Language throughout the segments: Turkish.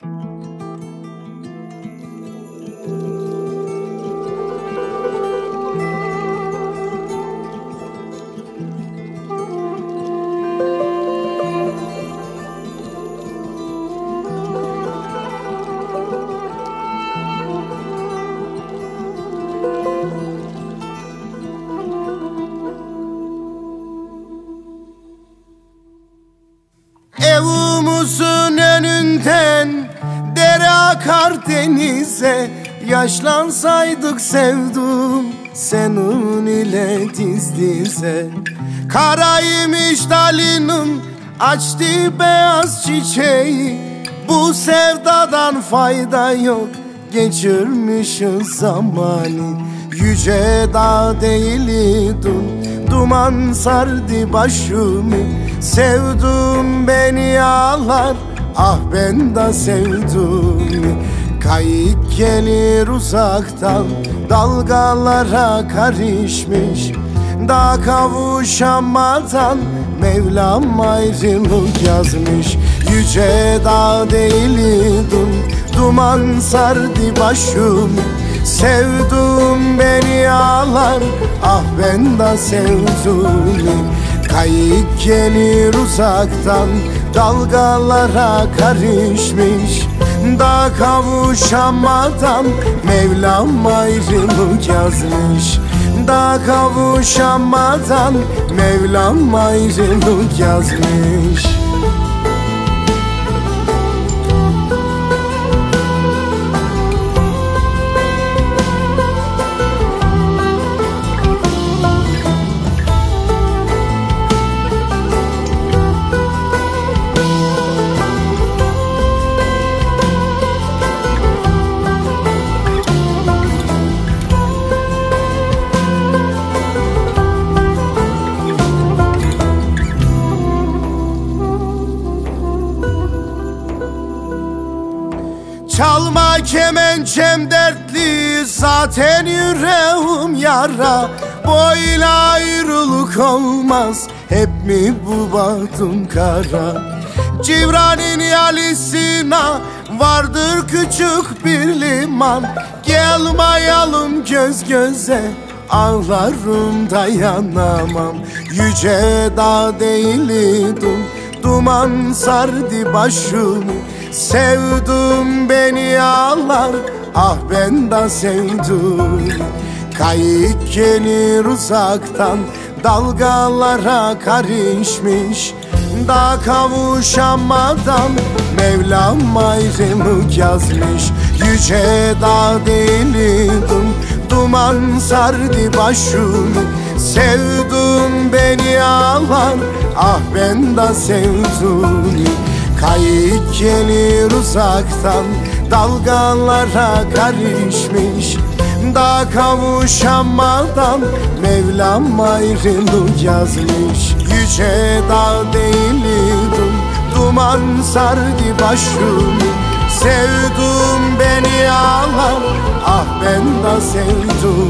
Eu uso akar denize. Yaşlansaydık sevdum senin ile diz dize Karaymış dalının açtı beyaz çiçeği. Bu sevdadan fayda yok geçirmişiz zamanı. Yüce dağ değildim Duman sardı başımı. Sevdum beni ağlar Ah ben de sevdum Kayık gelir uzaktan Dalgalara karışmış. Da kavuşamadan Mevlam ayrılık yazmış. Yüce dağ değildim Duman sardı başımı Sevdum beni ağlar Ah ben de sevdum Kayık gelir uzaktan Dalgalara karışmış Da kavuşamadan Mevlam ayrılık yazmış. Da kavuşamadan Mevlam ayrılık yazmış Çalma kemençem dertli zaten yüreğim yara. Boyla ayrılık olmaz hep mi bu bahtım kara? Civran'ın yalisine vardır küçük bir liman. Gelmayalım göz göze ağlarım dayanamam. Yüce dağ değildim duman sardı başımı Sevdum beni ağlar Ah ben de sevdum. Kayık gelir uzaktan Dalgalara karışmış. Da kavuşamadan Mevlam ayrılık yazmış. Yüce dağ değildim Duman sardı başımı. Sevdum beni ağlar Ah ben de sevdum Kayık gelir uzaktan Dalgalara karışmış. Da kavuşamadan Mevlam ayrılık yazmış. Yüce dağ değildim Duman sardı başımı. Sevdum beni ağlar Ah ben de sevdum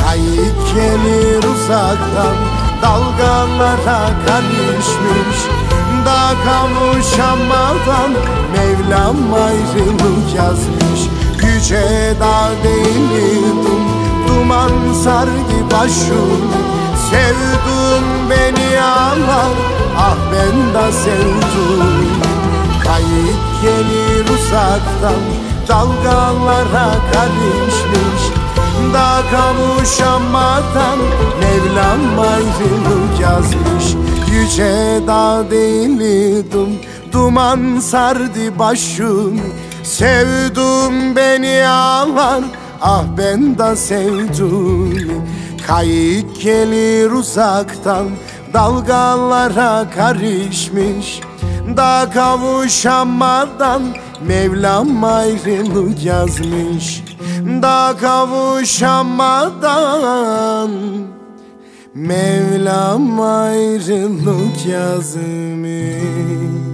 Kayık gelir uzaktan Dalgalara karışmış Da kavuşamadan Mevlam ayrılık yazmış. Yüce dağ değildim Duman sardı başımı Sevdum beni ağlar Ah ben de sevdum Kayık gelir uzaktan Dalgalara karışmış. Da kavuşamadan Mevlam ayrılık yazmış Yüce dağ değildim. Duman sardı başım. Sevdum beni ağlar. Ah ben de sevdum Kayık gelir uzaktan. Dalgalara karışmış. Da kavuşamadan Mevlam ayrılık yazmış. Da kavuşamadan Mevlam ayrılık yazmış